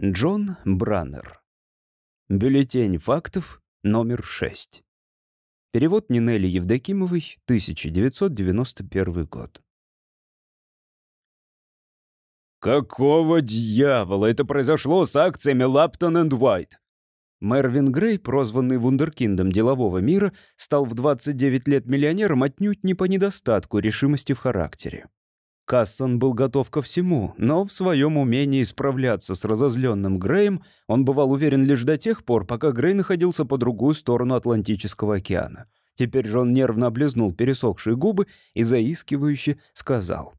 Джон Браннер. Бюллетень фактов номер 6. Перевод Нинели Евдокимовой, 1991 год. «Какого дьявола это произошло с акциями Лаптон энд Уайт?» Мервин Грей, прозванный вундеркиндом делового мира, стал в 29 лет миллионером отнюдь не по недостатку решимости в характере. Кассон был готов ко всему, но в своем умении справляться с разозленным Греем он бывал уверен лишь до тех пор, пока Грей находился по другую сторону Атлантического океана. Теперь же он нервно облизнул пересохшие губы и заискивающе сказал.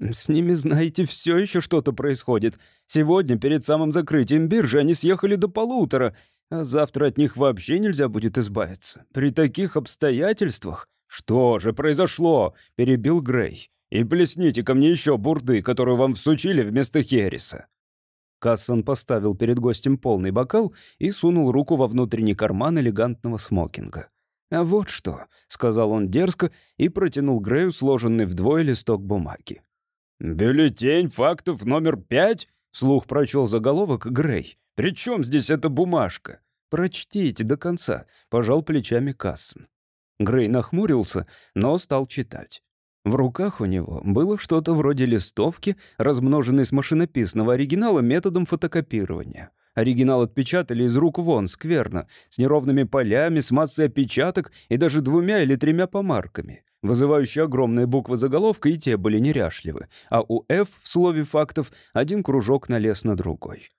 «С ними, знаете, все еще что-то происходит. Сегодня, перед самым закрытием биржи, они съехали до полутора, а завтра от них вообще нельзя будет избавиться. При таких обстоятельствах...» «Что же произошло?» — перебил Грей. И плесните ко мне еще бурды, которую вам всучили вместо Хереса». Кассон поставил перед гостем полный бокал и сунул руку во внутренний карман элегантного смокинга. «А вот что», — сказал он дерзко и протянул Грею сложенный вдвое листок бумаги. «Бюллетень фактов номер пять?» — слух прочел заголовок Грей. «При чем здесь эта бумажка?» «Прочтите до конца», — пожал плечами Кассон. Грей нахмурился, но стал читать. В руках у него было что-то вроде листовки, размноженной с машинописного оригинала методом фотокопирования. Оригинал отпечатали из рук вон, скверно, с неровными полями, с массой опечаток и даже двумя или тремя помарками. Вызывающие огромные буквы заголовка и те были неряшливы, а у «Ф» в слове фактов один кружок налез на другой.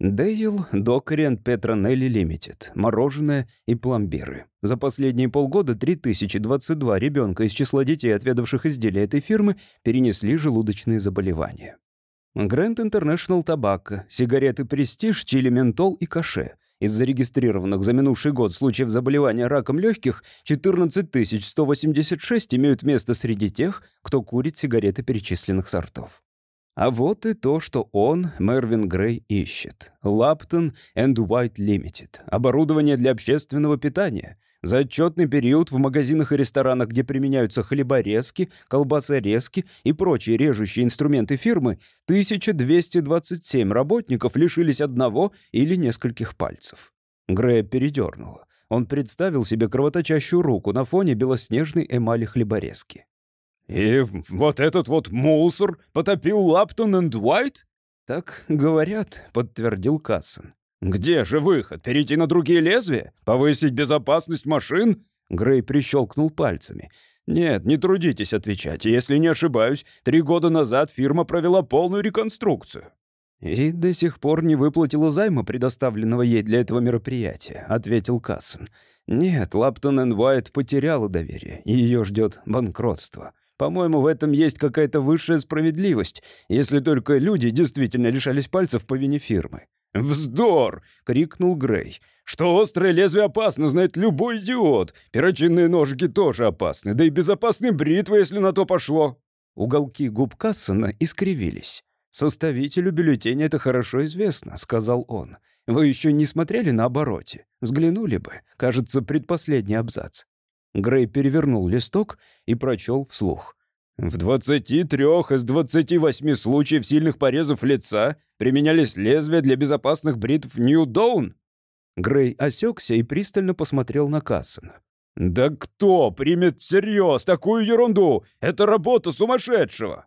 Дейл, Докариан, Петронелли Лимитед. Мороженое и пломбиры. За последние полгода 3022 ребенка из числа детей, отведавших изделия этой фирмы, перенесли желудочные заболевания. Грэнд Интернешнл Табако, сигареты Престиж, чили Ментол и Каше. Из зарегистрированных за минувший год случаев заболевания раком легких 14 186 имеют место среди тех, кто курит сигареты перечисленных сортов. А вот и то, что он, Мервин Грей, ищет. Лаптон and White Limited. Оборудование для общественного питания. За отчетный период в магазинах и ресторанах, где применяются хлеборезки, колбасорезки и прочие режущие инструменты фирмы, 1227 работников лишились одного или нескольких пальцев. Грея передернуло. Он представил себе кровоточащую руку на фоне белоснежной эмали хлеборезки. «И вот этот вот мусор потопил Лаптон энд Уайт?» «Так говорят», — подтвердил Кассон. «Где же выход? Перейти на другие лезвия? Повысить безопасность машин?» Грей прищелкнул пальцами. «Нет, не трудитесь отвечать. Если не ошибаюсь, три года назад фирма провела полную реконструкцию». «И до сих пор не выплатила займа, предоставленного ей для этого мероприятия», — ответил Кассон. «Нет, Лаптон Уайт потеряла доверие, и ее ждет банкротство. По-моему, в этом есть какая-то высшая справедливость, если только люди действительно лишались пальцев по вине фирмы. «Вздор!» — крикнул Грей. «Что острое лезвие опасно, знает любой идиот. Перочинные ножики тоже опасны, да и безопасны бритвы, если на то пошло». Уголки губ Кассона искривились. «Составителю бюллетеня это хорошо известно», — сказал он. «Вы еще не смотрели на обороте? Взглянули бы. Кажется, предпоследний абзац. Грей перевернул листок и прочел вслух. В 23 из 28 случаев сильных порезов лица применялись лезвия для безопасных бритв Нью Доун. Грей осекся и пристально посмотрел на Кассона. «Да кто примет всерьез такую ерунду? Это работа сумасшедшего!»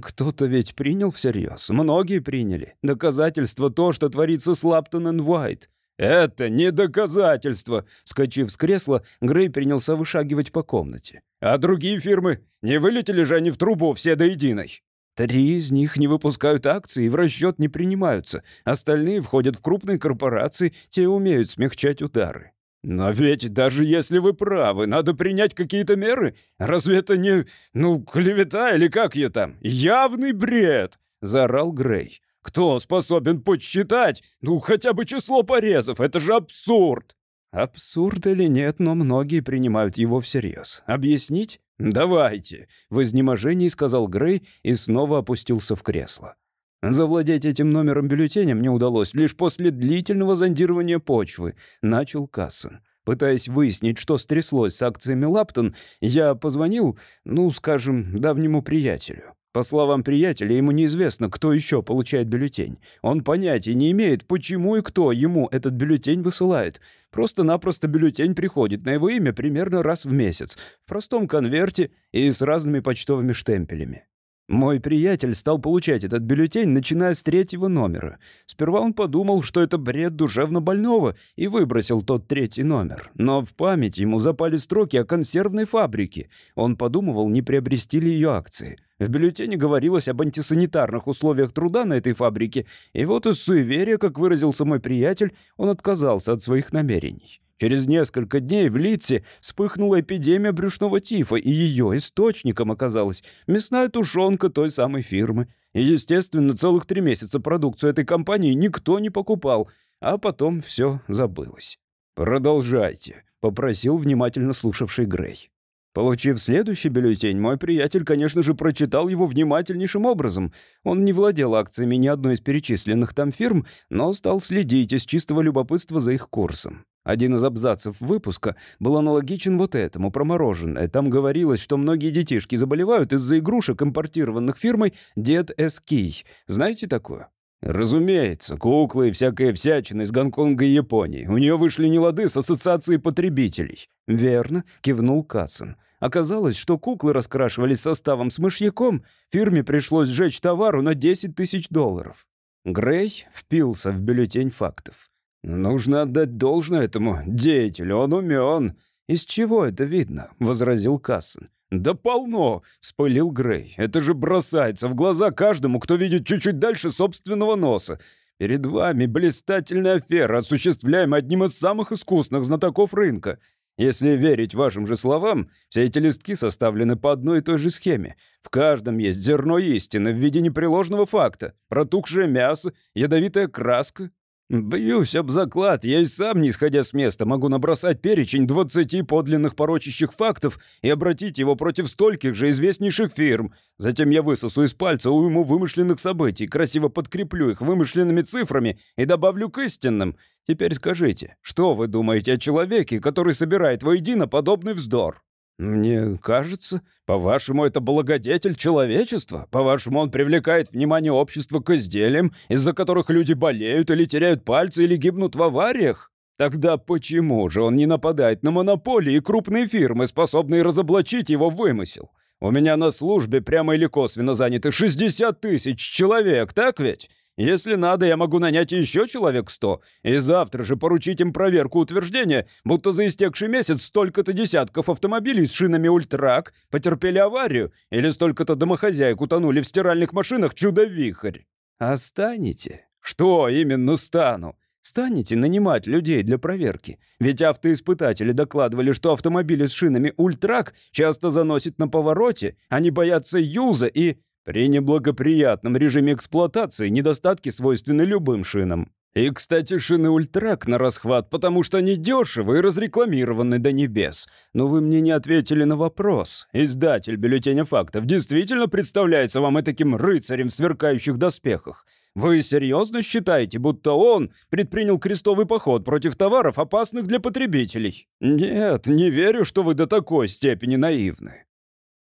«Кто-то ведь принял всерьез. Многие приняли. Доказательство то, что творится с Лаптон и Уайт. «Это не доказательство!» Скочив с кресла, Грей принялся вышагивать по комнате. «А другие фирмы? Не вылетели же они в трубу все до единой?» Три из них не выпускают акции и в расчет не принимаются. Остальные входят в крупные корпорации, те умеют смягчать удары. «Но ведь даже если вы правы, надо принять какие-то меры. Разве это не, ну, клевета или как ее там? Явный бред!» — заорал Грей. Кто способен подсчитать? Ну, хотя бы число порезов. Это же абсурд!» «Абсурд или нет, но многие принимают его всерьез. Объяснить?» «Давайте», — в изнеможении сказал Грей и снова опустился в кресло. «Завладеть этим номером бюллетеня мне удалось лишь после длительного зондирования почвы», — начал Кассен. Пытаясь выяснить, что стряслось с акциями Лаптон, я позвонил, ну, скажем, давнему приятелю. По словам приятеля, ему неизвестно, кто еще получает бюллетень. Он понятия не имеет, почему и кто ему этот бюллетень высылает. Просто-напросто бюллетень приходит на его имя примерно раз в месяц, в простом конверте и с разными почтовыми штемпелями. Мой приятель стал получать этот бюллетень, начиная с третьего номера. Сперва он подумал, что это бред душевно больного, и выбросил тот третий номер. Но в память ему запали строки о консервной фабрике. Он подумывал, не приобрести ли ее акции. В бюллетене говорилось об антисанитарных условиях труда на этой фабрике, и вот из суеверия, как выразился мой приятель, он отказался от своих намерений. Через несколько дней в Литсе вспыхнула эпидемия брюшного тифа, и ее источником оказалась мясная тушенка той самой фирмы. И, естественно, целых три месяца продукцию этой компании никто не покупал, а потом все забылось. «Продолжайте», — попросил внимательно слушавший Грей. Получив следующий бюллетень, мой приятель, конечно же, прочитал его внимательнейшим образом. Он не владел акциями ни одной из перечисленных там фирм, но стал следить из чистого любопытства за их курсом. Один из абзацев выпуска был аналогичен вот этому, про мороженое. Там говорилось, что многие детишки заболевают из-за игрушек, импортированных фирмой «Дед Эский». Знаете такое? Разумеется, куклы и всякая всячина из Гонконга и Японии. У нее вышли нелады с ассоциацией потребителей. Верно, кивнул Кассен. Оказалось, что куклы раскрашивались составом с мышьяком. Фирме пришлось сжечь товару на 10 тысяч долларов. Грей впился в бюллетень фактов. «Нужно отдать должное этому деятелю, он умен». «Из чего это видно?» — возразил Кассен. «Да полно!» — вспылил Грей. «Это же бросается в глаза каждому, кто видит чуть-чуть дальше собственного носа. Перед вами блистательная афера, осуществляемая одним из самых искусных знатоков рынка. Если верить вашим же словам, все эти листки составлены по одной и той же схеме. В каждом есть зерно истины в виде непреложного факта, протухшее мясо, ядовитая краска, «Бьюсь об заклад, я и сам, не сходя с места, могу набросать перечень 20 подлинных порочащих фактов и обратить его против стольких же известнейших фирм. Затем я высосу из пальца уйму вымышленных событий, красиво подкреплю их вымышленными цифрами и добавлю к истинным. Теперь скажите, что вы думаете о человеке, который собирает воедино подобный вздор?» «Мне кажется, по-вашему, это благодетель человечества? По-вашему, он привлекает внимание общества к изделиям, из-за которых люди болеют или теряют пальцы или гибнут в авариях? Тогда почему же он не нападает на монополии и крупные фирмы, способные разоблачить его вымысел? У меня на службе прямо или косвенно заняты 60 тысяч человек, так ведь? Если надо, я могу нанять еще человек сто, и завтра же поручить им проверку утверждения, будто за истекший месяц столько-то десятков автомобилей с шинами «Ультрак» потерпели аварию, или столько-то домохозяек утонули в стиральных машинах «Чудо-вихрь». А станете? Что именно стану? Станете нанимать людей для проверки. Ведь автоиспытатели докладывали, что автомобили с шинами «Ультрак» часто заносят на повороте, они боятся юза и... При неблагоприятном режиме эксплуатации недостатки свойственны любым шинам. И, кстати, шины Ультрак на расхват, потому что они дешевы и разрекламированы до небес. Но вы мне не ответили на вопрос. Издатель бюллетеня фактов действительно представляется вам таким рыцарем в сверкающих доспехах? Вы серьезно считаете, будто он предпринял крестовый поход против товаров, опасных для потребителей? Нет, не верю, что вы до такой степени наивны.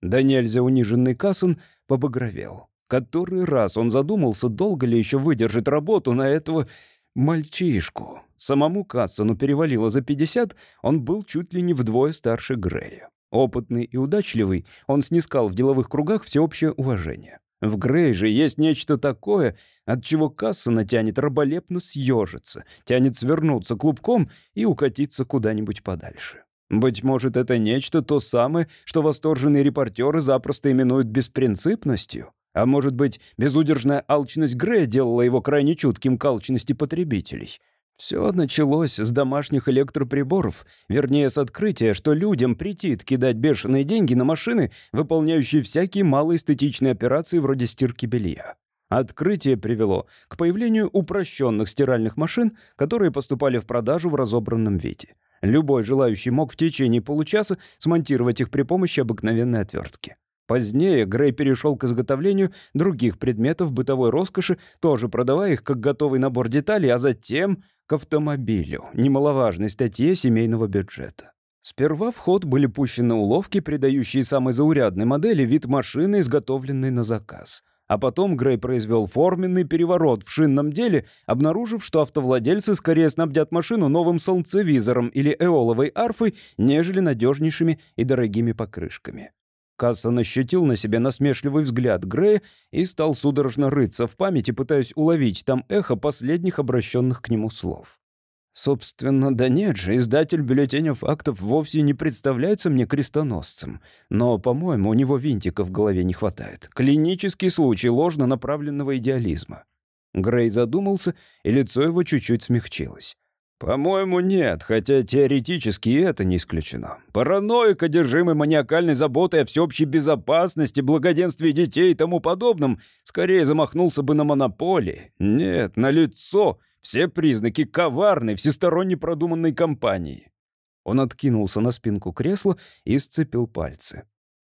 Да нельзя униженный Кассен побагровел. Который раз он задумался, долго ли еще выдержит работу на этого мальчишку. Самому Кассону перевалило за 50, он был чуть ли не вдвое старше Грея. Опытный и удачливый, он снискал в деловых кругах всеобщее уважение. В Грей же есть нечто такое, от чего Кассона тянет раболепно съежиться, тянет свернуться клубком и укатиться куда-нибудь подальше. Быть может, это нечто то самое, что восторженные репортеры запросто именуют беспринципностью? А может быть, безудержная алчность Грея делала его крайне чутким к алчности потребителей? Все началось с домашних электроприборов, вернее, с открытия, что людям претит кидать бешеные деньги на машины, выполняющие всякие малоэстетичные операции вроде стирки белья. Открытие привело к появлению упрощенных стиральных машин, которые поступали в продажу в разобранном виде. Любой желающий мог в течение получаса смонтировать их при помощи обыкновенной отвертки. Позднее Грей перешел к изготовлению других предметов бытовой роскоши, тоже продавая их как готовый набор деталей, а затем к автомобилю, немаловажной статье семейного бюджета. Сперва в ход были пущены уловки, придающие самой заурядной модели вид машины, изготовленной на заказ. А потом Грей произвел форменный переворот в шинном деле, обнаружив, что автовладельцы скорее снабдят машину новым солнцевизором или эоловой арфой, нежели надежнейшими и дорогими покрышками. Кассон ощутил на себе насмешливый взгляд Грея и стал судорожно рыться в памяти, пытаясь уловить там эхо последних обращенных к нему слов. Собственно, да нет же, издатель бюллетеня фактов вовсе не представляется мне крестоносцем. Но, по-моему, у него винтика в голове не хватает. Клинический случай ложно направленного идеализма. Грей задумался, и лицо его чуть-чуть смягчилось. «По-моему, нет, хотя теоретически это не исключено. Параноик, одержимый маниакальной заботой о всеобщей безопасности, благоденствии детей и тому подобном, скорее замахнулся бы на монополии. Нет, на лицо все признаки коварной, всесторонне продуманной кампании». Он откинулся на спинку кресла и сцепил пальцы.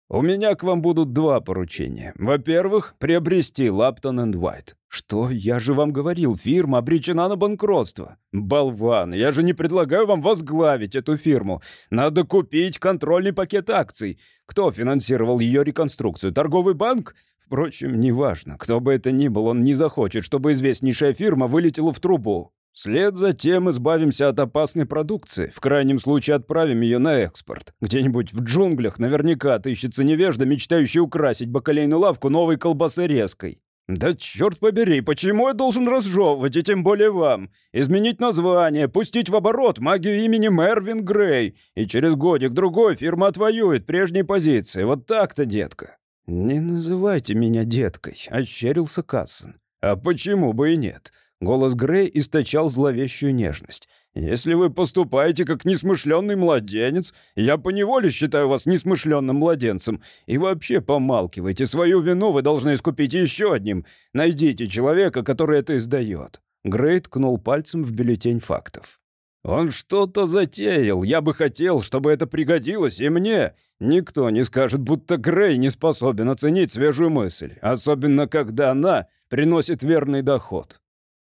«У меня к вам будут два поручения. Во-первых, приобрести Лаптон энд Уайт. Что? Я же вам говорил, фирма обречена на банкротство. Болван, я же не предлагаю вам возглавить эту фирму. Надо купить контрольный пакет акций. Кто финансировал ее реконструкцию? Торговый банк? Впрочем, неважно. Кто бы это ни был, он не захочет, чтобы известнейшая фирма вылетела в трубу. Вслед за тем избавимся от опасной продукции. В крайнем случае отправим ее на экспорт. Где-нибудь в джунглях наверняка отыщется невежда, мечтающий украсить бакалейную лавку новой колбасой-резкой. «Да черт побери, почему я должен разжевывать, и тем более вам? Изменить название, пустить в оборот магию имени Мервин Грей, и через годик-другой фирма отвоюет прежние позиции. Вот так-то, детка». «Не называйте меня деткой», — ощерился Кассон. «А почему бы и нет?» Голос Грей источал зловещую нежность. «Если вы поступаете как несмышленный младенец, я поневоле считаю вас несмышленным младенцем. И вообще помалкивайте, свою вину вы должны искупить еще одним. Найдите человека, который это издает». Грей ткнул пальцем в бюллетень фактов. «Он что-то затеял. Я бы хотел, чтобы это пригодилось и мне. Никто не скажет, будто Грей не способен оценить свежую мысль, особенно когда она приносит верный доход».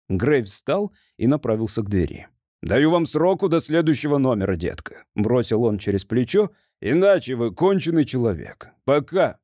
Грей встал и направился к двери. «Даю вам сроку до следующего номера, детка», — бросил он через плечо, «иначе вы конченый человек. Пока».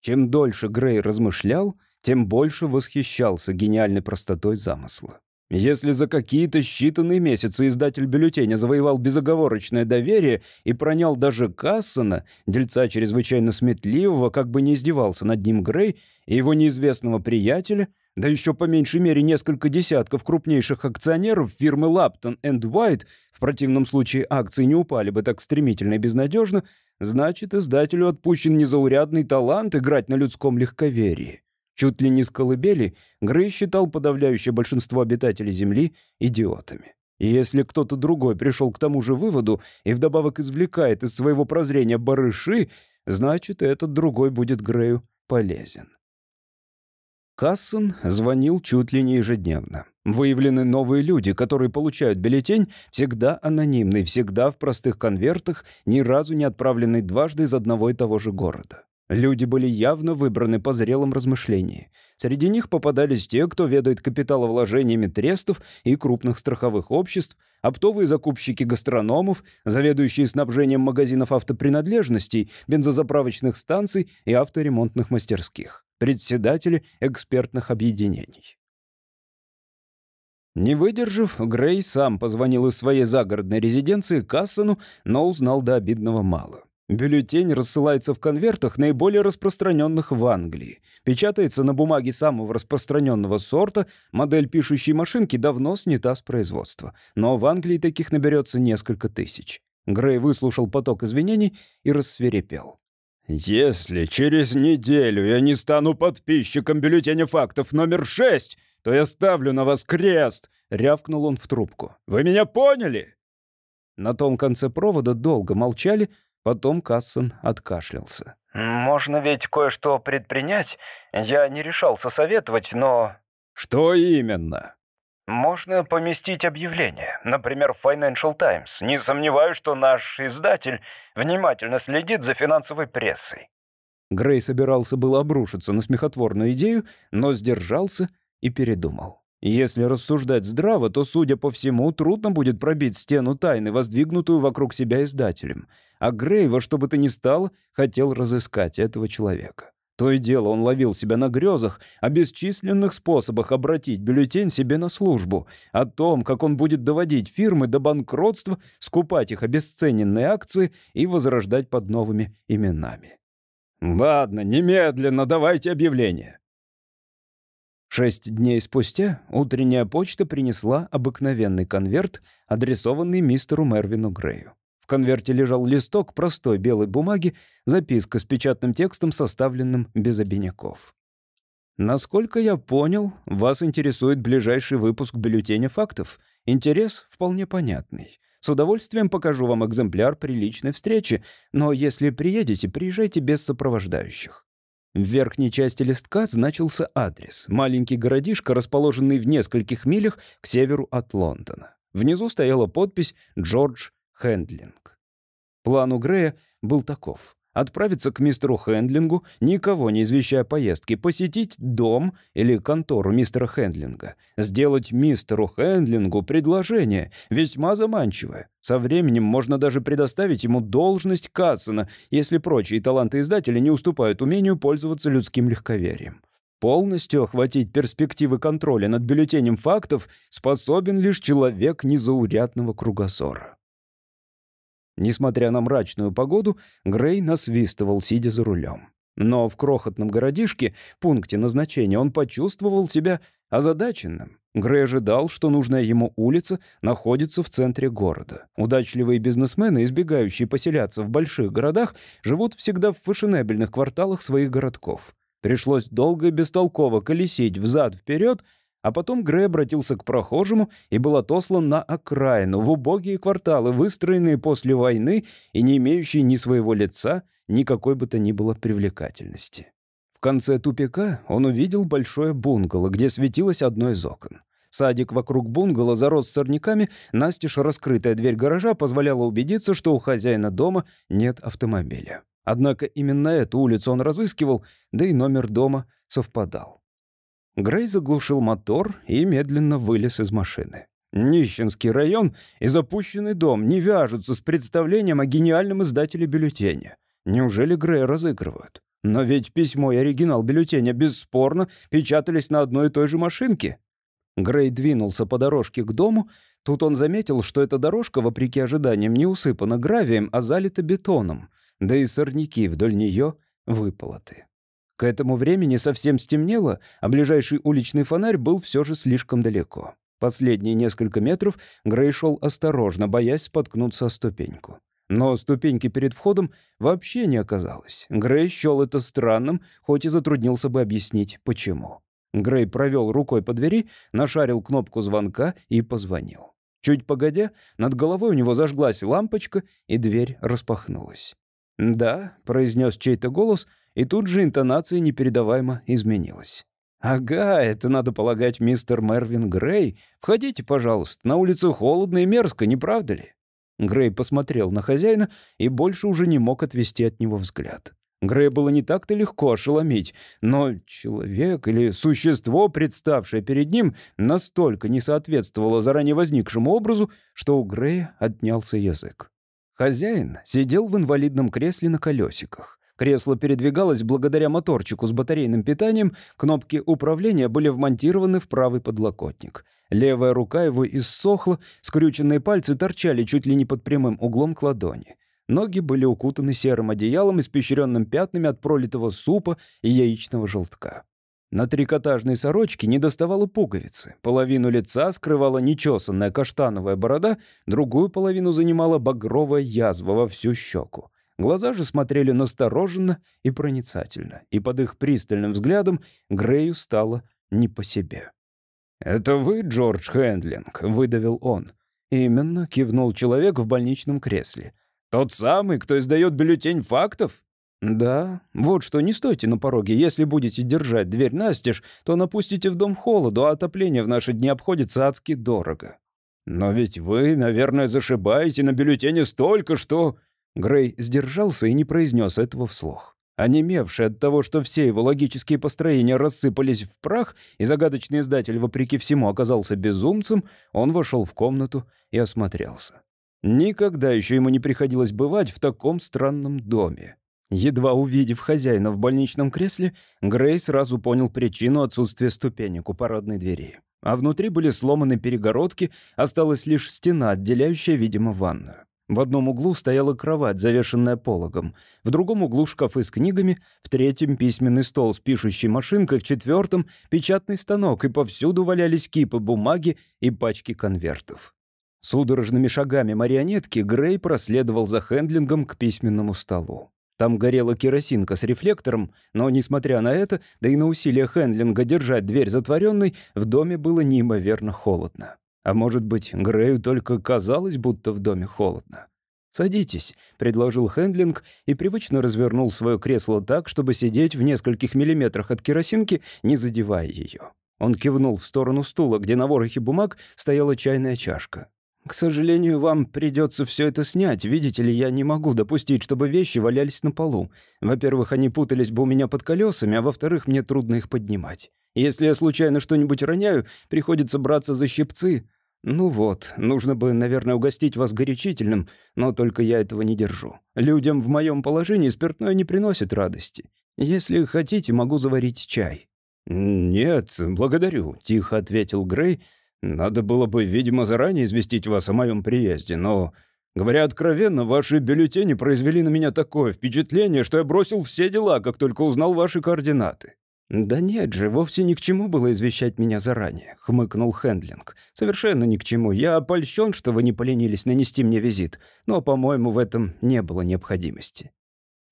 Чем дольше Грей размышлял, тем больше восхищался гениальной простотой замысла. Если за какие-то считанные месяцы издатель бюллетеня завоевал безоговорочное доверие и пронял даже Кассона, дельца чрезвычайно сметливого, как бы не издевался над ним Грей, и его неизвестного приятеля, да еще по меньшей мере несколько десятков крупнейших акционеров фирмы Lapton White, в противном случае акции не упали бы так стремительно и безнадежно, значит, издателю отпущен незаурядный талант играть на людском легковерии. Чуть ли не с колыбели Грей считал подавляющее большинство обитателей Земли идиотами. И если кто-то другой пришел к тому же выводу и вдобавок извлекает из своего прозрения барыши, значит, этот другой будет Грею полезен. Кассон звонил чуть ли не ежедневно. Выявлены новые люди, которые получают бюллетень, всегда анонимный, всегда в простых конвертах, ни разу не отправленный дважды из одного и того же города. Люди были явно выбраны по зрелым размышлениям. Среди них попадались те, кто ведает капиталовложениями трестов и крупных страховых обществ, оптовые закупщики гастрономов, заведующие снабжением магазинов автопринадлежностей, бензозаправочных станций и авторемонтных мастерских, председатели экспертных объединений. Не выдержав, Грей сам позвонил из своей загородной резиденции Кассону, но узнал до обидного мало. Бюллетень рассылается в конвертах, наиболее распространенных в Англии. Печатается на бумаге самого распространенного сорта, модель пишущей машинки давно снята с производства. Но в Англии таких наберется несколько тысяч. Грей выслушал поток извинений и рассверепел. «Если через неделю я не стану подписчиком бюллетеня фактов номер шесть, то я ставлю на вас крест!» — рявкнул он в трубку. «Вы меня поняли?» На том конце провода долго молчали, Потом Кассон откашлялся. «Можно ведь кое-что предпринять. Я не решался советовать, но...» «Что именно?» «Можно поместить объявление, например, в Financial Times. Не сомневаюсь, что наш издатель внимательно следит за финансовой прессой». Грей собирался было обрушиться на смехотворную идею, но сдержался и передумал. Если рассуждать здраво, то, судя по всему, трудно будет пробить стену тайны, воздвигнутую вокруг себя издателем. А Грей во что бы то ни стало хотел разыскать этого человека. То и дело он ловил себя на грезах о бесчисленных способах обратить бюллетень себе на службу, о том, как он будет доводить фирмы до банкротства, скупать их обесцененные акции и возрождать под новыми именами. «Ладно, немедленно давайте объявление». Шесть дней спустя утренняя почта принесла обыкновенный конверт, адресованный мистеру Мервину Грею. В конверте лежал листок простой белой бумаги, записка с печатным текстом, составленным без обиняков. Насколько я понял, вас интересует ближайший выпуск бюллетеня фактов. Интерес вполне понятный. С удовольствием покажу вам экземпляр при личной встрече, но если приедете, приезжайте без сопровождающих. В верхней части листка значился адрес. Маленький городишко, расположенный в нескольких милях к северу от Лондона. Внизу стояла подпись «Джордж Хендлинг». План у Грея был таков отправиться к мистеру Хендлингу, никого не извещая поездки, посетить дом или контору мистера Хендлинга, сделать мистеру Хендлингу предложение, весьма заманчивое. Со временем можно даже предоставить ему должность Кассена, если прочие таланты издателя не уступают умению пользоваться людским легковерием. Полностью охватить перспективы контроля над бюллетенем фактов способен лишь человек незаурядного кругозора. Несмотря на мрачную погоду, Грей насвистывал, сидя за рулем. Но в крохотном городишке, пункте назначения, он почувствовал себя озадаченным. Грей ожидал, что нужная ему улица находится в центре города. Удачливые бизнесмены, избегающие поселяться в больших городах, живут всегда в фешенебельных кварталах своих городков. Пришлось долго и бестолково колесить взад-вперед, а потом Грей обратился к прохожему и был отослан на окраину, в убогие кварталы, выстроенные после войны и не имеющие ни своего лица, ни какой бы то ни было привлекательности. В конце тупика он увидел большое бунгало, где светилось одно из окон. Садик вокруг бунгало зарос сорняками, настежь раскрытая дверь гаража позволяла убедиться, что у хозяина дома нет автомобиля. Однако именно эту улицу он разыскивал, да и номер дома совпадал. Грей заглушил мотор и медленно вылез из машины. Нищенский район и запущенный дом не вяжутся с представлением о гениальном издателе бюллетеня. Неужели Грея разыгрывают? Но ведь письмо и оригинал бюллетеня бесспорно печатались на одной и той же машинке. Грей двинулся по дорожке к дому. Тут он заметил, что эта дорожка, вопреки ожиданиям, не усыпана гравием, а залита бетоном, да и сорняки вдоль нее выполоты. К этому времени совсем стемнело, а ближайший уличный фонарь был все же слишком далеко. Последние несколько метров Грей шел осторожно, боясь споткнуться о ступеньку. Но ступеньки перед входом вообще не оказалось. Грей счел это странным, хоть и затруднился бы объяснить, почему. Грей провел рукой по двери, нашарил кнопку звонка и позвонил. Чуть погодя, над головой у него зажглась лампочка, и дверь распахнулась. «Да», — произнес чей-то голос — и тут же интонация непередаваемо изменилась. «Ага, это, надо полагать, мистер Мервин Грей. Входите, пожалуйста, на улице холодно и мерзко, не правда ли?» Грей посмотрел на хозяина и больше уже не мог отвести от него взгляд. Грея было не так-то легко ошеломить, но человек или существо, представшее перед ним, настолько не соответствовало заранее возникшему образу, что у Грея отнялся язык. Хозяин сидел в инвалидном кресле на колесиках. Кресло передвигалось благодаря моторчику с батарейным питанием, кнопки управления были вмонтированы в правый подлокотник. Левая рука его иссохла, скрюченные пальцы торчали чуть ли не под прямым углом к ладони. Ноги были укутаны серым одеялом, испещренным пятнами от пролитого супа и яичного желтка. На трикотажной сорочке не доставало пуговицы. Половину лица скрывала нечесанная каштановая борода, другую половину занимала багровая язва во всю щеку. Глаза же смотрели настороженно и проницательно, и под их пристальным взглядом Грею стало не по себе. «Это вы, Джордж Хендлинг?» — выдавил он. «Именно», — кивнул человек в больничном кресле. «Тот самый, кто издает бюллетень фактов?» «Да. Вот что, не стойте на пороге. Если будете держать дверь настежь, то напустите в дом холоду, а отопление в наши дни обходится адски дорого». «Но ведь вы, наверное, зашибаете на бюллетене столько, что...» Грей сдержался и не произнес этого вслух. Онемевший от того, что все его логические построения рассыпались в прах, и загадочный издатель, вопреки всему, оказался безумцем, он вошел в комнату и осмотрелся. Никогда еще ему не приходилось бывать в таком странном доме. Едва увидев хозяина в больничном кресле, Грей сразу понял причину отсутствия ступенек у парадной двери. А внутри были сломаны перегородки, осталась лишь стена, отделяющая, видимо, ванную. В одном углу стояла кровать, завешенная пологом, в другом углу шкафы с книгами, в третьем письменный стол с пишущей машинкой, в четвертом печатный станок, и повсюду валялись кипы бумаги и пачки конвертов. Судорожными шагами марионетки Грей проследовал за Хендлингом к письменному столу. Там горела керосинка с рефлектором, но, несмотря на это, да и на усилия Хендлинга держать дверь затворенной, в доме было неимоверно холодно. А может быть, Грею только казалось, будто в доме холодно. «Садитесь», — предложил Хендлинг и привычно развернул свое кресло так, чтобы сидеть в нескольких миллиметрах от керосинки, не задевая ее. Он кивнул в сторону стула, где на ворохе бумаг стояла чайная чашка. «К сожалению, вам придется все это снять. Видите ли, я не могу допустить, чтобы вещи валялись на полу. Во-первых, они путались бы у меня под колесами, а во-вторых, мне трудно их поднимать. Если я случайно что-нибудь роняю, приходится браться за щипцы. Ну вот, нужно бы, наверное, угостить вас горячительным, но только я этого не держу. Людям в моем положении спиртное не приносит радости. Если хотите, могу заварить чай». «Нет, благодарю», — тихо ответил Грей, — надо было бы, видимо, заранее известить вас о моем приезде, но, говоря откровенно, ваши бюллетени произвели на меня такое впечатление, что я бросил все дела, как только узнал ваши координаты». «Да нет же, вовсе ни к чему было извещать меня заранее», — хмыкнул Хендлинг. «Совершенно ни к чему. Я опольщен, что вы не поленились нанести мне визит, но, по-моему, в этом не было необходимости».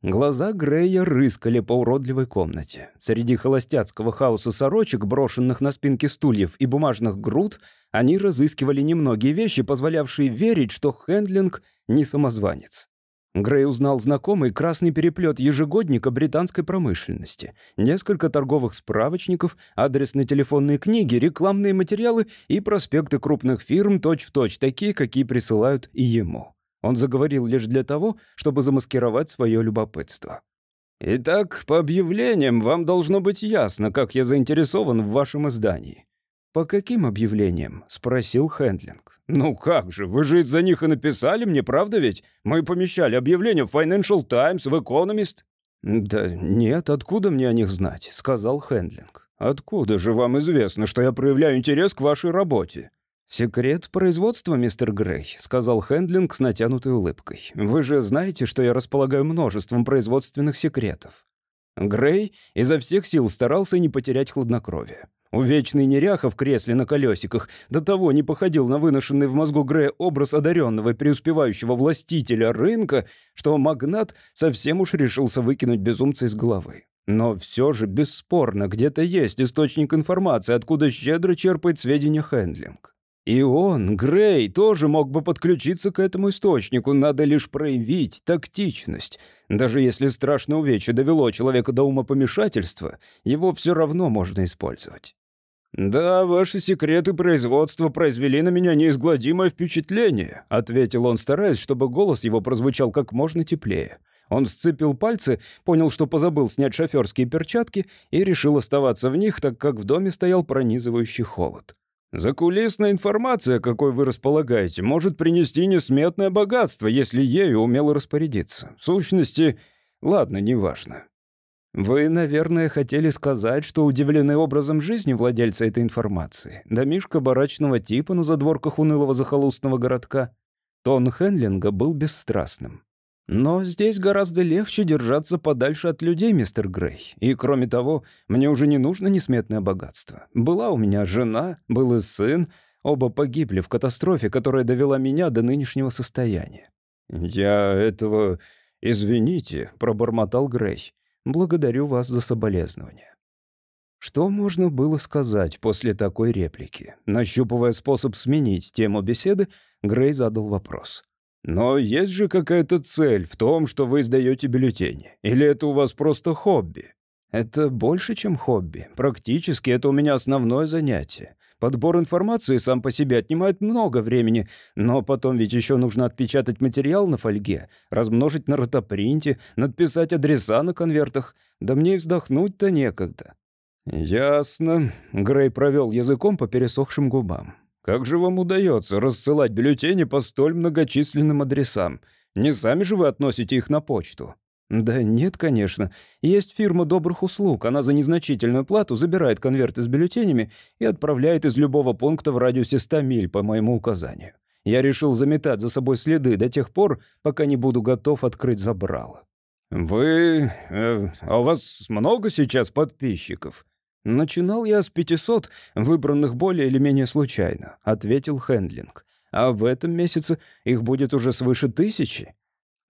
Глаза Грея рыскали по уродливой комнате. Среди холостяцкого хаоса сорочек, брошенных на спинки стульев и бумажных груд, они разыскивали немногие вещи, позволявшие верить, что Хендлинг не самозванец. Грей узнал знакомый красный переплет ежегодника британской промышленности, несколько торговых справочников, адресные телефонные книги, рекламные материалы и проспекты крупных фирм точь-в-точь точь такие, какие присылают и ему. Он заговорил лишь для того, чтобы замаскировать свое любопытство. «Итак, по объявлениям вам должно быть ясно, как я заинтересован в вашем издании». «По каким объявлениям?» — спросил Хендлинг. «Ну как же, вы же из-за них и написали мне, правда ведь? Мы помещали объявления в Financial Times, в Economist». «Да нет, откуда мне о них знать?» — сказал Хендлинг. «Откуда же вам известно, что я проявляю интерес к вашей работе?» «Секрет производства, мистер Грей», — сказал Хендлинг с натянутой улыбкой. «Вы же знаете, что я располагаю множеством производственных секретов». Грей изо всех сил старался не потерять хладнокровие. Увечный неряха в кресле на колесиках до того не походил на выношенный в мозгу Грея образ одаренного и преуспевающего властителя рынка, что магнат совсем уж решился выкинуть безумца из головы. Но все же, бесспорно, где-то есть источник информации, откуда щедро черпает сведения Хендлинг. И он, Грей, тоже мог бы подключиться к этому источнику, надо лишь проявить тактичность. Даже если страшное увечье довело человека до умопомешательства, его все равно можно использовать. «Да, ваши секреты производства произвели на меня неизгладимое впечатление», ответил он, стараясь, чтобы голос его прозвучал как можно теплее. Он сцепил пальцы, понял, что позабыл снять шоферские перчатки и решил оставаться в них, так как в доме стоял пронизывающий холод. Закулисная информация, какой вы располагаете, может принести несметное богатство, если ею умело распорядиться. В сущности, ладно, неважно. Вы, наверное, хотели сказать, что удивлены образом жизни владельца этой информации. Домишка барачного типа на задворках унылого захолустного городка. Тон Хенлинга был бесстрастным. Но здесь гораздо легче держаться подальше от людей, мистер Грей. И кроме того, мне уже не нужно несметное богатство. Была у меня жена, был и сын. Оба погибли в катастрофе, которая довела меня до нынешнего состояния. «Я этого... Извините», — пробормотал Грей. «Благодарю вас за соболезнования». Что можно было сказать после такой реплики? Нащупывая способ сменить тему беседы, Грей задал вопрос. Но есть же какая-то цель в том, что вы издаете бюллетени? Или это у вас просто хобби? Это больше, чем хобби. Практически это у меня основное занятие. Подбор информации сам по себе отнимает много времени, но потом ведь еще нужно отпечатать материал на фольге, размножить на ротопринте, надписать адреса на конвертах. Да мне и вздохнуть-то некогда». «Ясно», — Грей провел языком по пересохшим губам. «Как же вам удается рассылать бюллетени по столь многочисленным адресам? Не сами же вы относите их на почту?» «Да нет, конечно. Есть фирма добрых услуг. Она за незначительную плату забирает конверты с бюллетенями и отправляет из любого пункта в радиусе 100 миль по моему указанию. Я решил заметать за собой следы до тех пор, пока не буду готов открыть забрало». «Вы... Э, а у вас много сейчас подписчиков?» «Начинал я с 500, выбранных более или менее случайно», — ответил Хендлинг. «А в этом месяце их будет уже свыше тысячи».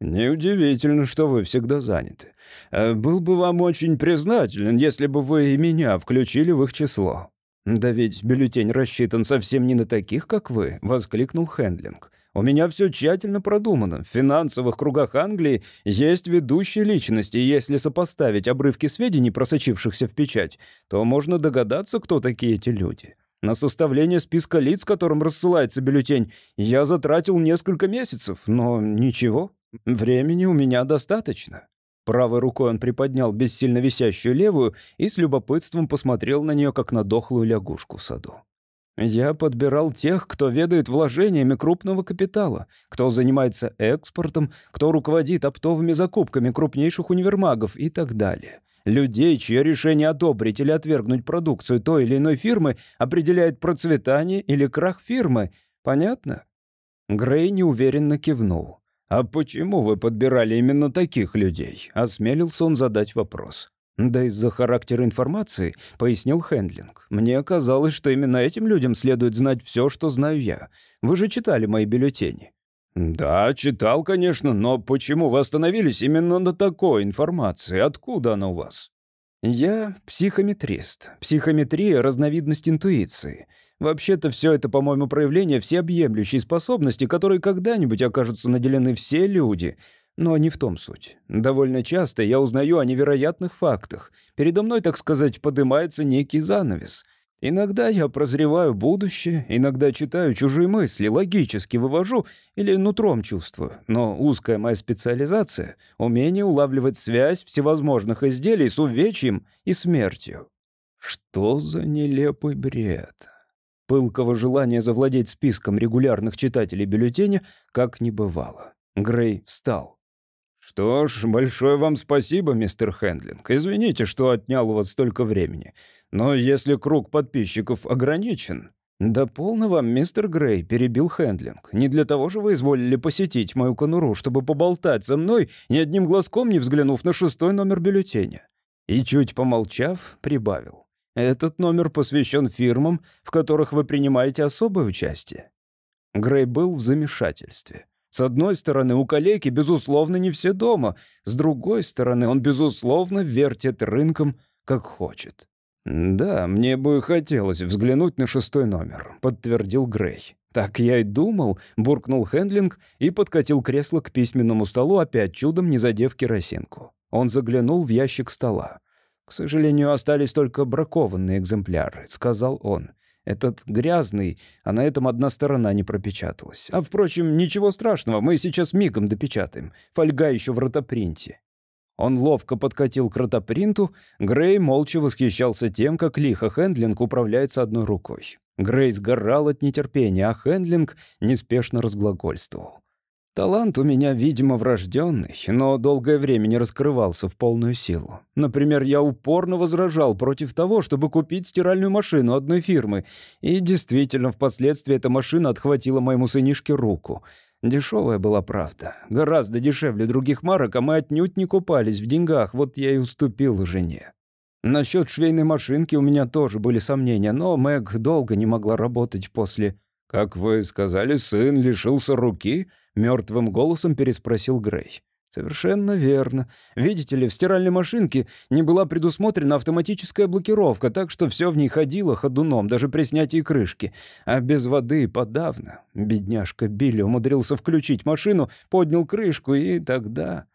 «Неудивительно, что вы всегда заняты. Э, был бы вам очень признателен, если бы вы и меня включили в их число». «Да ведь бюллетень рассчитан совсем не на таких, как вы», — воскликнул Хендлинг. «У меня все тщательно продумано. В финансовых кругах Англии есть ведущие личности, и если сопоставить обрывки сведений, просочившихся в печать, то можно догадаться, кто такие эти люди. На составление списка лиц, которым рассылается бюллетень, я затратил несколько месяцев, но ничего». Времени у меня достаточно. Правой рукой он приподнял бессильно висящую левую и с любопытством посмотрел на нее, как на дохлую лягушку в саду. Я подбирал тех, кто ведает вложениями крупного капитала, кто занимается экспортом, кто руководит оптовыми закупками крупнейших универмагов и так далее. Людей, чье решение одобрить или отвергнуть продукцию той или иной фирмы определяет процветание или крах фирмы. Понятно? Грей неуверенно кивнул. «А почему вы подбирали именно таких людей?» — осмелился он задать вопрос. «Да из-за характера информации», — пояснил Хендлинг. «Мне казалось, что именно этим людям следует знать все, что знаю я. Вы же читали мои бюллетени». «Да, читал, конечно, но почему вы остановились именно на такой информации? Откуда она у вас?» «Я психометрист. Психометрия — разновидность интуиции. Вообще-то все это, по-моему, проявление всеобъемлющей способности, которой когда-нибудь окажутся наделены все люди. Но не в том суть. Довольно часто я узнаю о невероятных фактах. Передо мной, так сказать, поднимается некий занавес. Иногда я прозреваю будущее, иногда читаю чужие мысли, логически вывожу или нутром чувствую. Но узкая моя специализация — умение улавливать связь всевозможных изделий с увечьем и смертью. Что за нелепый бред? Пылкого желания завладеть списком регулярных читателей бюллетеня как не бывало. Грей встал. «Что ж, большое вам спасибо, мистер Хендлинг. Извините, что отнял у вас столько времени. Но если круг подписчиков ограничен...» «Да полно вам, мистер Грей», — перебил Хендлинг. «Не для того же вы изволили посетить мою конуру, чтобы поболтать со мной, ни одним глазком не взглянув на шестой номер бюллетеня». И чуть помолчав, прибавил. Этот номер посвящен фирмам, в которых вы принимаете особое участие». Грей был в замешательстве. С одной стороны, у коллеги, безусловно, не все дома. С другой стороны, он, безусловно, вертит рынком, как хочет. «Да, мне бы хотелось взглянуть на шестой номер», — подтвердил Грей. «Так я и думал», — буркнул Хендлинг и подкатил кресло к письменному столу, опять чудом не задев керосинку. Он заглянул в ящик стола. «К сожалению, остались только бракованные экземпляры», — сказал он. «Этот грязный, а на этом одна сторона не пропечаталась. А, впрочем, ничего страшного, мы сейчас мигом допечатаем. Фольга еще в ротопринте». Он ловко подкатил к ротопринту, Грей молча восхищался тем, как лихо Хендлинг управляется одной рукой. Грей сгорал от нетерпения, а Хендлинг неспешно разглагольствовал. Талант у меня, видимо, врожденный, но долгое время не раскрывался в полную силу. Например, я упорно возражал против того, чтобы купить стиральную машину одной фирмы, и действительно, впоследствии эта машина отхватила моему сынишке руку. Дешевая была правда, гораздо дешевле других марок, а мы отнюдь не купались в деньгах, вот я и уступил жене. Насчет швейной машинки у меня тоже были сомнения, но Мэг долго не могла работать после... «Как вы сказали, сын лишился руки?» Мертвым голосом переспросил Грей. «Совершенно верно. Видите ли, в стиральной машинке не была предусмотрена автоматическая блокировка, так что все в ней ходило ходуном, даже при снятии крышки. А без воды подавно. Бедняжка Билли умудрился включить машину, поднял крышку, и тогда...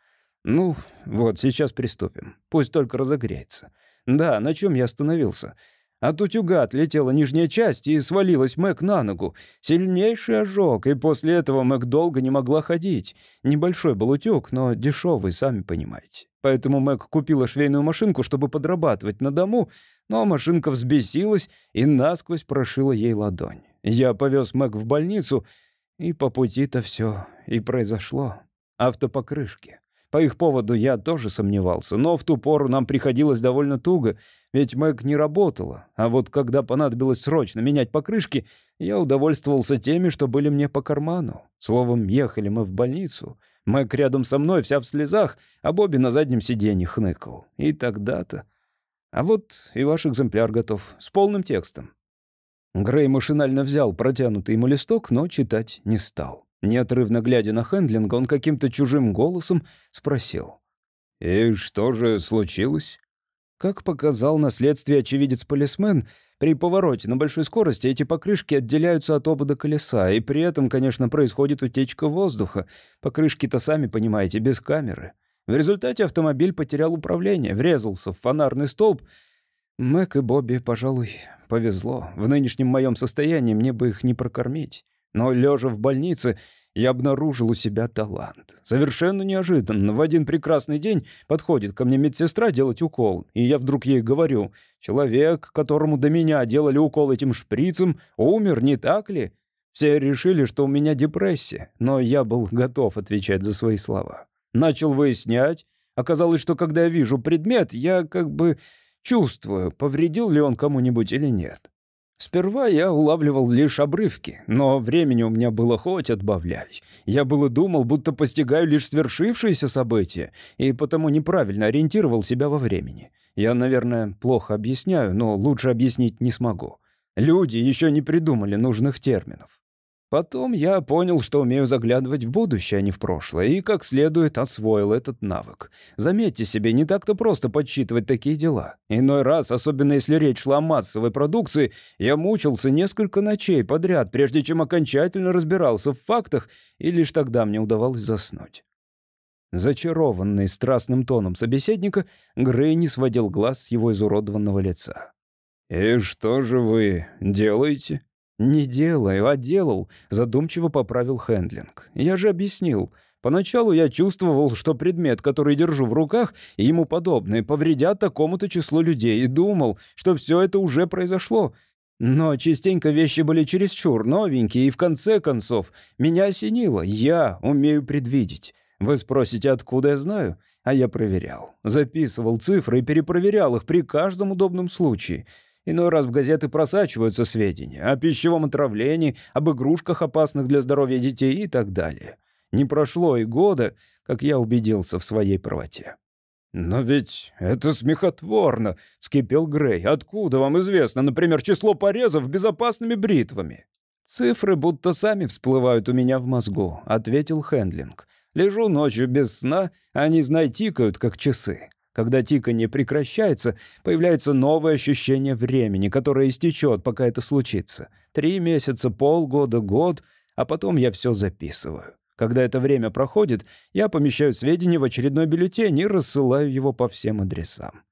Ну, вот, сейчас приступим. Пусть только разогреется. Да, на чем я остановился? От утюга отлетела нижняя часть и свалилась Мэг на ногу. Сильнейший ожог, и после этого Мэг долго не могла ходить. Небольшой был утюг, но дешевый, сами понимаете. Поэтому Мэг купила швейную машинку, чтобы подрабатывать на дому, но машинка взбесилась и насквозь прошила ей ладонь. Я повез Мэг в больницу, и по пути-то все и произошло. Автопокрышки. По их поводу я тоже сомневался, но в ту пору нам приходилось довольно туго, ведь Мэг не работала. А вот когда понадобилось срочно менять покрышки, я удовольствовался теми, что были мне по карману. Словом, ехали мы в больницу. Мэг рядом со мной, вся в слезах, а Бобби на заднем сиденье хныкал. И тогда-то... А вот и ваш экземпляр готов, с полным текстом. Грей машинально взял протянутый ему листок, но читать не стал. Неотрывно глядя на Хендлинга, он каким-то чужим голосом спросил. «И что же случилось?» Как показал на следствии очевидец-полисмен, при повороте на большой скорости эти покрышки отделяются от обода колеса, и при этом, конечно, происходит утечка воздуха. Покрышки-то, сами понимаете, без камеры. В результате автомобиль потерял управление, врезался в фонарный столб. Мэг и Бобби, пожалуй, повезло. В нынешнем моем состоянии мне бы их не прокормить. Но, лежа в больнице, я обнаружил у себя талант. Совершенно неожиданно. В один прекрасный день подходит ко мне медсестра делать укол, и я вдруг ей говорю, «Человек, которому до меня делали укол этим шприцем, умер, не так ли?» Все решили, что у меня депрессия, но я был готов отвечать за свои слова. Начал выяснять. Оказалось, что когда я вижу предмет, я как бы чувствую, повредил ли он кому-нибудь или нет. Сперва я улавливал лишь обрывки, но времени у меня было хоть отбавляй. Я было думал, будто постигаю лишь свершившиеся события, и потому неправильно ориентировал себя во времени. Я, наверное, плохо объясняю, но лучше объяснить не смогу. Люди еще не придумали нужных терминов. Потом я понял, что умею заглядывать в будущее, а не в прошлое, и как следует освоил этот навык. Заметьте себе, не так-то просто подсчитывать такие дела. Иной раз, особенно если речь шла о массовой продукции, я мучился несколько ночей подряд, прежде чем окончательно разбирался в фактах, и лишь тогда мне удавалось заснуть. Зачарованный страстным тоном собеседника, Грей не сводил глаз с его изуродованного лица. «И что же вы делаете?» «Не делаю, а делал», — задумчиво поправил Хендлинг. «Я же объяснил. Поначалу я чувствовал, что предмет, который держу в руках, и ему подобные, повредят такому-то числу людей, и думал, что все это уже произошло. Но частенько вещи были чересчур новенькие, и в конце концов меня осенило. Я умею предвидеть. Вы спросите, откуда я знаю? А я проверял. Записывал цифры и перепроверял их при каждом удобном случае. Иной раз в газеты просачиваются сведения о пищевом отравлении, об игрушках, опасных для здоровья детей и так далее. Не прошло и года, как я убедился в своей правоте. «Но ведь это смехотворно!» — вскипел Грей. «Откуда вам известно, например, число порезов безопасными бритвами?» «Цифры будто сами всплывают у меня в мозгу», — ответил Хендлинг. «Лежу ночью без сна, а они, знай, тикают, как часы. Когда тиканье прекращается, появляется новое ощущение времени, которое истечет, пока это случится. Три месяца, полгода, год, а потом я все записываю. Когда это время проходит, я помещаю сведения в очередной бюллетень и рассылаю его по всем адресам.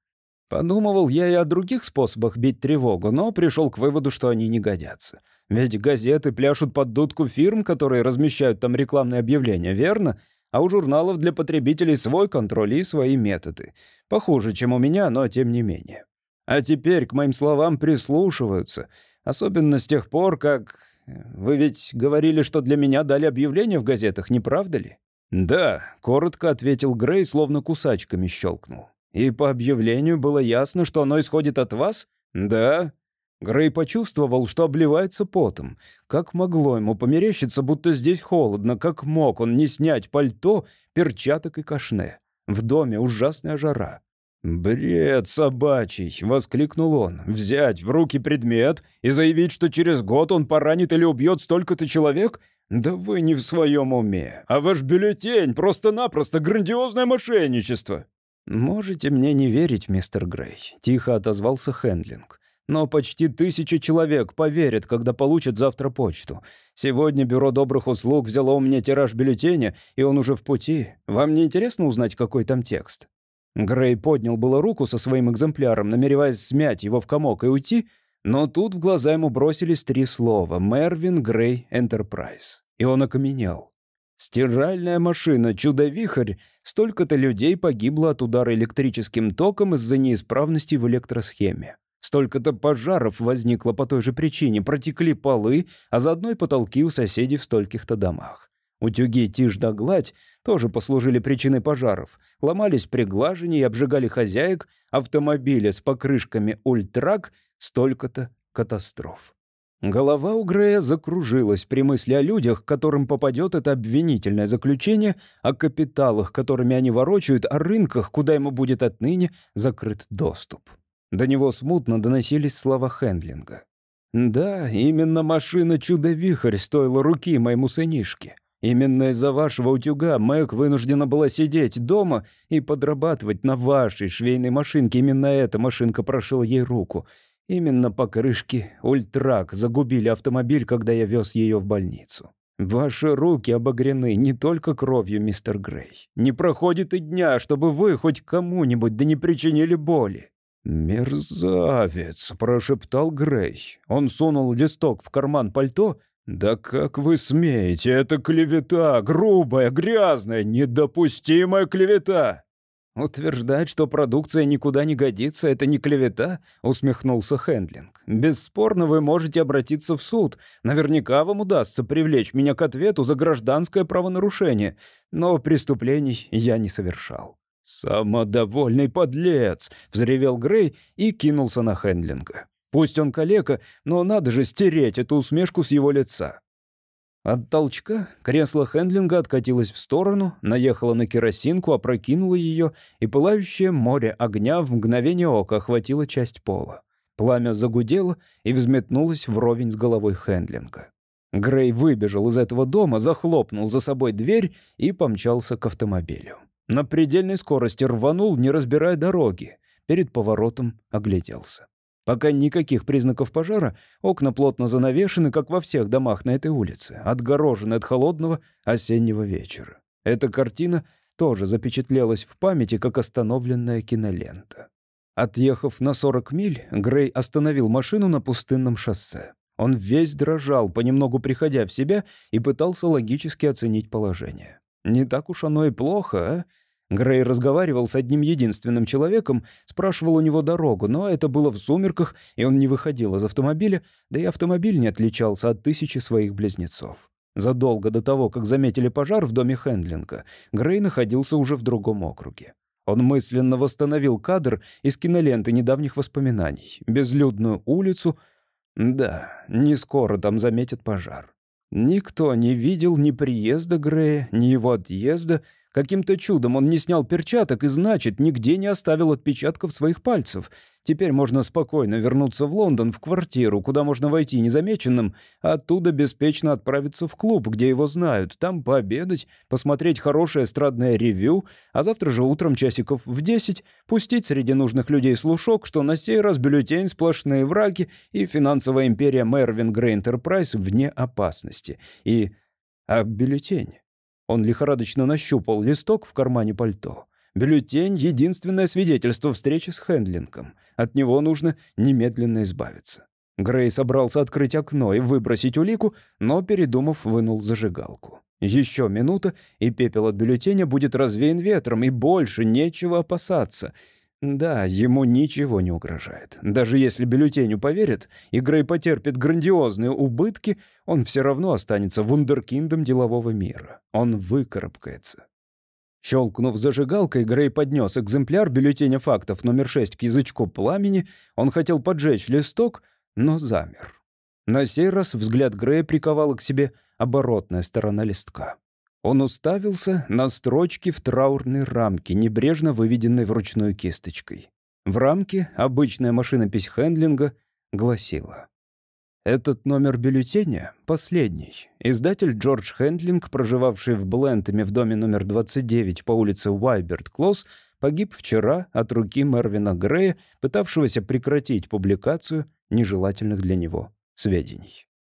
Подумывал я и о других способах бить тревогу, но пришел к выводу, что они не годятся. Ведь газеты пляшут под дудку фирм, которые размещают там рекламные объявления, верно? А у журналов для потребителей свой контроль и свои методы. Похуже, чем у меня, но тем не менее. А теперь к моим словам прислушиваются, особенно с тех пор, как... Вы ведь говорили, что для меня дали объявление в газетах, не правда ли? «Да», — коротко ответил Грей, словно кусачками щелкнул. «И по объявлению было ясно, что оно исходит от вас?» «Да», Грей почувствовал, что обливается потом. Как могло ему померещиться, будто здесь холодно? Как мог он не снять пальто, перчаток и кашне? В доме ужасная жара. «Бред собачий!» — воскликнул он. «Взять в руки предмет и заявить, что через год он поранит или убьет столько-то человек? Да вы не в своем уме. А ваш бюллетень просто-напросто грандиозное мошенничество!» «Можете мне не верить, мистер Грей», — тихо отозвался Хендлинг. Но почти тысяча человек поверят, когда получат завтра почту. Сегодня Бюро добрых услуг взяло у меня тираж бюллетеня, и он уже в пути. Вам не интересно узнать, какой там текст?» Грей поднял было руку со своим экземпляром, намереваясь смять его в комок и уйти, Но тут в глаза ему бросились три слова «Мервин Грей Энтерпрайз». И он окаменел. Стиральная машина, чудо-вихрь. Столько-то людей погибло от удара электрическим током из-за неисправности в электросхеме. Столько-то пожаров возникло по той же причине, протекли полы, а заодно и потолки у соседей в стольких-то домах. Утюги тишь да гладь тоже послужили причиной пожаров. Ломались при глажении и обжигали хозяек, автомобили с покрышками «Ультрак» — столько-то катастроф. Голова у Грея закружилась при мысли о людях, которым попадет это обвинительное заключение, о капиталах, которыми они ворочают, о рынках, куда ему будет отныне закрыт доступ. До него смутно доносились слова Хендлинга. «Да, именно машина «Чудо-вихрь» стоила руки моему сынишке. Именно из-за вашего утюга Мэг вынуждена была сидеть дома и подрабатывать на вашей швейной машинке. Именно эта машинка прошила ей руку. Именно покрышки «Ультрак» загубили автомобиль, когда я вез ее в больницу. Ваши руки обагрены не только кровью, мистер Грей. Не проходит и дня, чтобы вы хоть кому-нибудь да не причинили боли. «Мерзавец!» — прошептал Грей. Он сунул листок в карман пальто. «Да как вы смеете? Это клевета! Грубая, грязная, недопустимая клевета!» «Утверждать, что продукция никуда не годится, это не клевета?» — усмехнулся Хендлинг. «Бесспорно, вы можете обратиться в суд. Наверняка вам удастся привлечь меня к ответу за гражданское правонарушение. Но преступлений я не совершал». «Самодовольный подлец!» — взревел Грей и кинулся на Хендлинга. «Пусть он калека, но надо же стереть эту усмешку с его лица». От толчка кресло Хендлинга откатилось в сторону, наехало на керосинку, опрокинуло ее, и пылающее море огня в мгновение ока охватило часть пола. Пламя загудело и взметнулось вровень с головой Хендлинга. Грей выбежал из этого дома, захлопнул за собой дверь и помчался к автомобилю. На предельной скорости рванул, не разбирая дороги. Перед поворотом огляделся. Пока никаких признаков пожара, окна плотно занавешены, как во всех домах на этой улице, отгорожены от холодного осеннего вечера. Эта картина тоже запечатлелась в памяти, как остановленная кинолента. Отъехав на 40 миль, Грей остановил машину на пустынном шоссе. Он весь дрожал, понемногу приходя в себя, и пытался логически оценить положение. Не так уж оно и плохо, а? Грей разговаривал с одним единственным человеком, спрашивал у него дорогу, но это было в сумерках, и он не выходил из автомобиля, да и автомобиль не отличался от тысячи своих близнецов. Задолго до того, как заметили пожар в доме Хендлинга, Грей находился уже в другом округе. Он мысленно восстановил кадр из киноленты недавних воспоминаний. Безлюдную улицу. Да, не скоро там заметят пожар. Никто не видел ни приезда Грея, ни его отъезда, Каким-то чудом он не снял перчаток и, значит, нигде не оставил отпечатков своих пальцев. Теперь можно спокойно вернуться в Лондон, в квартиру, куда можно войти незамеченным, а оттуда беспечно отправиться в клуб, где его знают, там пообедать, посмотреть хорошее эстрадное ревю, а завтра же утром часиков в десять пустить среди нужных людей слушок, что на сей раз бюллетень сплошные враги и финансовая империя Мервин Грей Энтерпрайз вне опасности. И... А бюллетень? Он лихорадочно нащупал листок в кармане пальто. Бюллетень — единственное свидетельство встречи с Хендлингом. От него нужно немедленно избавиться. Грей собрался открыть окно и выбросить улику, но, передумав, вынул зажигалку. Еще минута, и пепел от бюллетеня будет развеян ветром, и больше нечего опасаться — да, ему ничего не угрожает. Даже если бюллетеню поверят, и Грей потерпит грандиозные убытки, он все равно останется вундеркиндом делового мира. Он выкарабкается. Щелкнув зажигалкой, Грей поднес экземпляр бюллетеня фактов номер 6 к язычку пламени. Он хотел поджечь листок, но замер. На сей раз взгляд Грея приковала к себе оборотная сторона листка. Он уставился на строчки в траурной рамке, небрежно выведенной вручную кисточкой. В рамке обычная машинопись Хендлинга гласила «Этот номер бюллетеня — последний. Издатель Джордж Хендлинг, проживавший в Блентами в доме номер 29 по улице Уайберт Клосс, погиб вчера от руки Мервина Грея, пытавшегося прекратить публикацию нежелательных для него сведений».